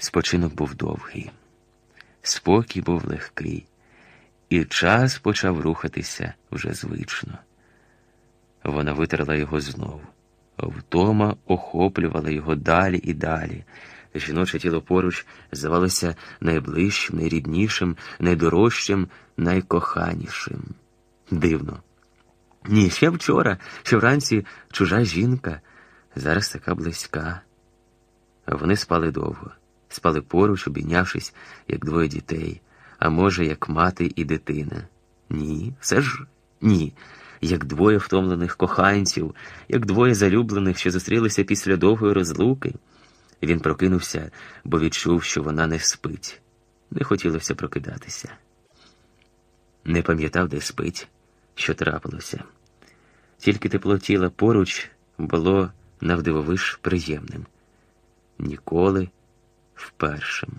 Спочинок був довгий, спокій був легкий, і час почав рухатися вже звично. Вона витерла його знову. Втома охоплювала його далі і далі. Жіноче тіло поруч здавалося найближчим, найріднішим, найдорожчим, найкоханішим. Дивно. Ні, ще вчора, ще вранці чужа жінка, зараз така близька. Вони спали довго, спали поруч, обійнявшись, як двоє дітей, а може, як мати і дитина. Ні, все ж ні як двоє втомлених коханців, як двоє залюблених, що зустрілися після довгої розлуки. Він прокинувся, бо відчув, що вона не спить. Не хотілося прокидатися. Не пам'ятав, де спить, що трапилося. Тільки тепло тіла поруч було навдивовиш приємним. Ніколи впершим.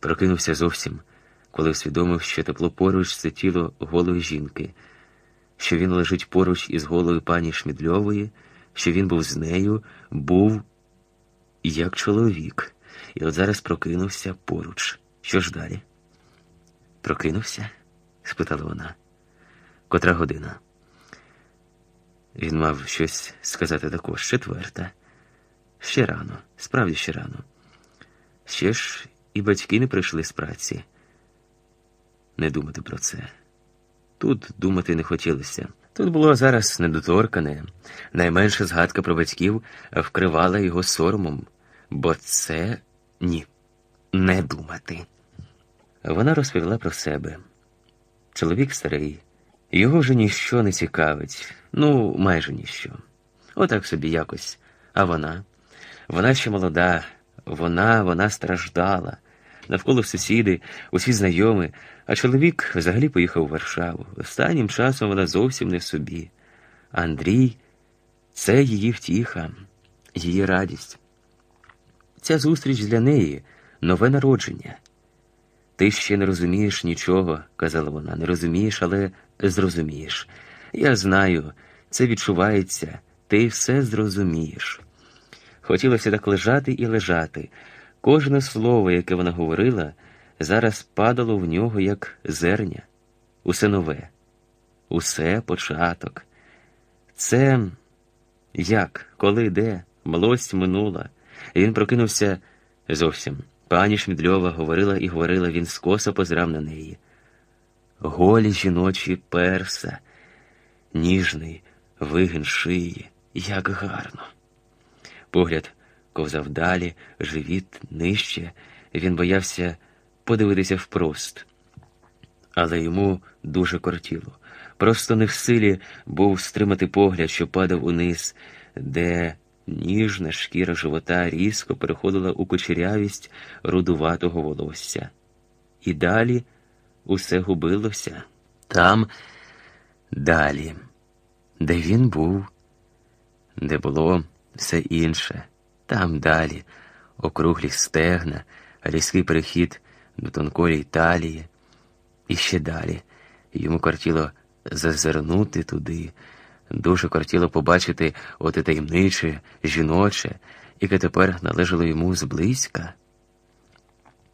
Прокинувся зовсім, коли усвідомив, що тепло поруч це тіло голої жінки що він лежить поруч із голою пані Шмідльової, що він був з нею, був як чоловік, і от зараз прокинувся поруч. Що ж далі? Прокинувся? спитала вона. Котра година? Він мав щось сказати також четверта. Ще рано, справді ще рано. Ще ж і батьки не прийшли з праці. Не думати про це. Тут думати не хотілося. Тут було зараз недоторкане. Найменша згадка про батьків вкривала його соромом, бо це ні, не думати. Вона розповіла про себе. Чоловік старий, його вже ніщо не цікавить, ну, майже ніщо. Отак собі якось. А вона? Вона ще молода, вона, вона страждала навколо сусіди, усі знайомі, а чоловік взагалі поїхав у Варшаву. Останнім часом вона зовсім не в собі. Андрій це її втіха, її радість. Ця зустріч для неї нове народження. Ти ще не розумієш нічого, казала вона, не розумієш, але зрозумієш. Я знаю, це відчувається, ти все зрозумієш. Хотілося так лежати і лежати. Кожне слово, яке вона говорила, зараз падало в нього як зерня, усе нове, усе початок. Це як, коли де, млость минула, І він прокинувся зовсім. Пані Шмідльова говорила і говорила, він скоса позирав на неї. Голі жіночі перса, ніжний вигин шиї, як гарно. Погляд ковзав далі, живіт нижче, він боявся подивитися впрост. Але йому дуже кортіло. Просто не в силі був стримати погляд, що падав униз, де ніжна шкіра живота різко переходила у кучерявість рудуватого волосся. І далі усе губилося там, далі, де він був, де було все інше. Там далі округлі стегна, різкий перехід до тонкої талії, і ще далі йому кортіло зазирнути туди, дуже кортіло побачити оте таємниче, жіноче, яке тепер належало йому зблизька.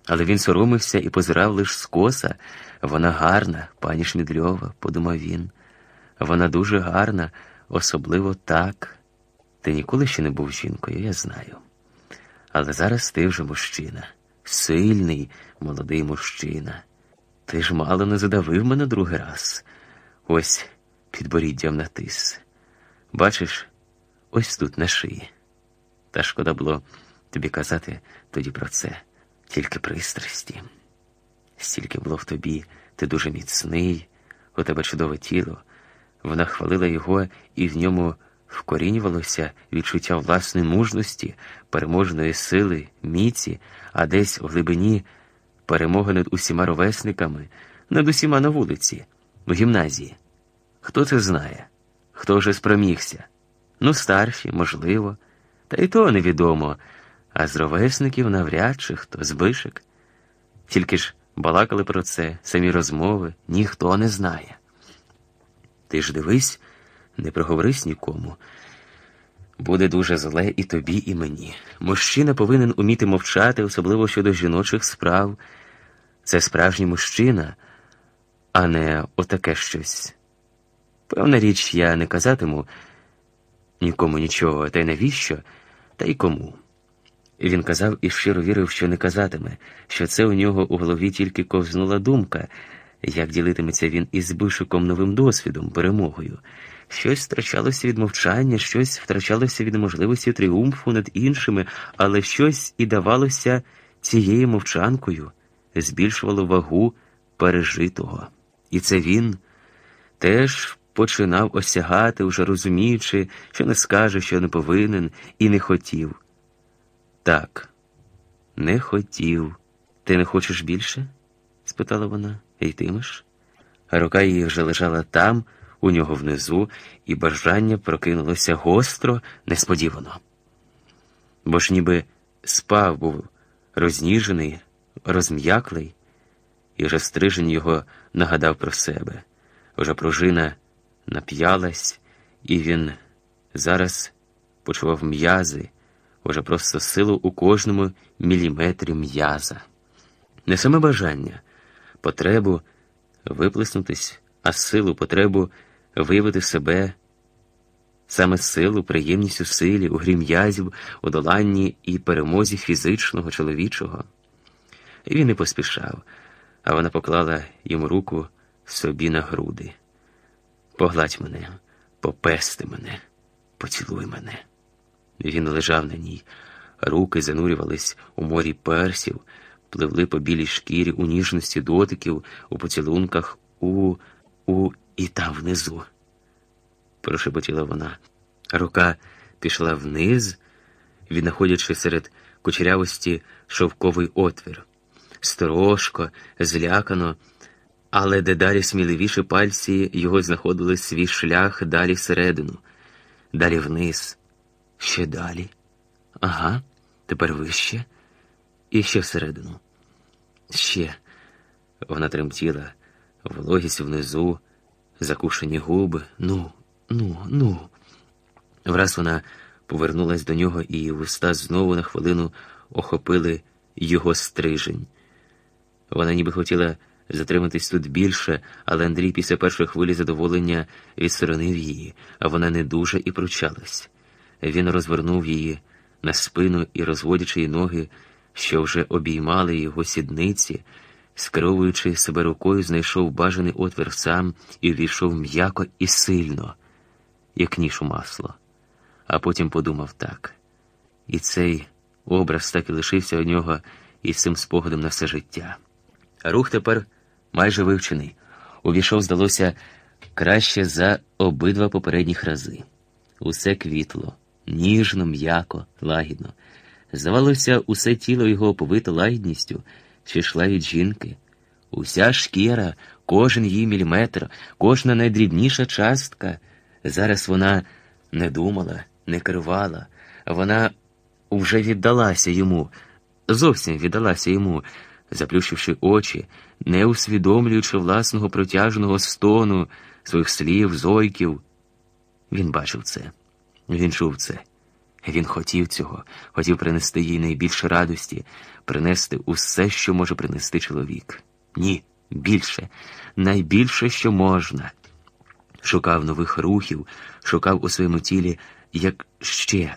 Але він соромився і позирав лиш скоса. Вона гарна, пані Шмідльова, подумав він. Вона дуже гарна, особливо так. Ти ніколи ще не був жінкою, я знаю. Але зараз ти вже мужчина, сильний, молодий мужчина. Ти ж мало не задавив мене другий раз. Ось підборіддям натис. Бачиш, ось тут на шиї. Та шкода було тобі казати тоді про це, тільки пристрасті. Стільки було в тобі, ти дуже міцний, у тебе чудове тіло. Вона хвалила його і в ньому вкорінювалося відчуття власної мужності, переможної сили, міці, а десь в глибині перемоги над усіма ровесниками, над усіма на вулиці, в гімназії. Хто це знає? Хто вже спромігся? Ну, старші, можливо, та й то невідомо, а з ровесників навряд чи хто збишек. Тільки ж балакали про це, самі розмови, ніхто не знає. Ти ж дивись не проговорись нікому. буде дуже зле і тобі, і мені. Мужчина повинен уміти мовчати, особливо щодо жіночих справ. Це справжній мужчина, а не отаке щось. Певна річ, я не казатиму нікому нічого, та й навіщо, та й кому. Він казав і щиро вірив, що не казатиме, що це у нього у голові тільки ковзнула думка, як ділитиметься він із Бишиком новим досвідом, перемогою. Щось втрачалося від мовчання, щось втрачалося від можливості тріумфу над іншими, але щось і давалося цією мовчанкою, збільшувало вагу пережитого. І це він теж починав осягати, уже розуміючи, що не скаже, що не повинен, і не хотів. Так, не хотів. Ти не хочеш більше? спитала вона. Йтимеш? А рука її вже лежала там, у нього внизу, і бажання прокинулося гостро, несподівано. Бо ж ніби спав був розніжений, розм'яклий, і вже стрижень його нагадав про себе. Вже пружина нап'ялась, і він зараз почував м'язи, уже просто силу у кожному міліметрі м'яза. Не саме бажання, потребу виплеснутись, а силу, потребу виявити себе, саме силу, приємність у силі, у грі у доланні і перемозі фізичного, чоловічого. І він не поспішав, а вона поклала йому руку собі на груди. Погладь мене, попести мене, поцілуй мене. Він лежав на ній, руки занурювались у морі персів, пливли по білій шкірі у ніжності дотиків, у поцілунках, у, у і там внизу. Прошепотіла вона. Рука пішла вниз, віднаходячи серед кучерявості шовковий отвір. Сторожко, злякано, але дедалі сміливіші пальці його знаходили свій шлях далі всередину, далі вниз, ще далі. Ага, тепер вище і ще всередину. Ще вона тремтіла, вологість внизу, закушені губи. Ну, ну, ну. Враз вона повернулась до нього, і вуста знову на хвилину охопили його стрижень. Вона ніби хотіла затриматись тут більше, але Андрій після першої хвилі задоволення відсторонив її, а вона не дуже і пручалась. Він розвернув її на спину і, розводячи її ноги, що вже обіймали його сідниці, скеровуючи себе рукою, знайшов бажаний отвір сам і ввійшов м'яко і сильно, як ніж у масло. А потім подумав так. І цей образ так і лишився у нього із цим спогадом на все життя. Рух тепер майже вивчений. Увійшов, здалося, краще за обидва попередніх рази. Усе квітло, ніжно, м'яко, лагідно. Здавалося, усе тіло його оповито лагідністю, що йшла від жінки. Уся шкіра, кожен її міліметр, кожна найдрібніша частка. Зараз вона не думала, не керувала, вона вже віддалася йому, зовсім віддалася йому, заплющивши очі, не усвідомлюючи власного протяжного стону, своїх слів, зойків. Він бачив це, він чув це. Він хотів цього, хотів принести їй найбільше радості, принести усе, що може принести чоловік. Ні, більше, найбільше, що можна. Шукав нових рухів, шукав у своєму тілі, як ще,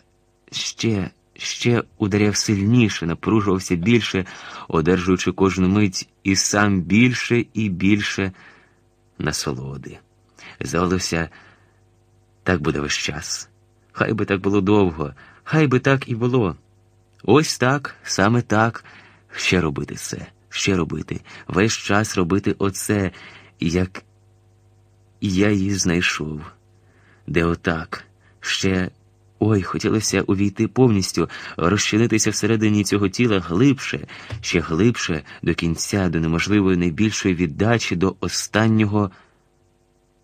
ще, ще ударяв сильніше, напружувався більше, одержуючи кожну мить і сам більше і більше насолоди. Здавалося, так буде весь час. Хай би так було довго, хай би так і було. Ось так, саме так, ще робити це, ще робити, весь час робити оце, як я її знайшов, де отак, ще ой, хотілося увійти повністю, розчинитися всередині цього тіла глибше, ще глибше до кінця, до неможливої найбільшої віддачі, до останнього.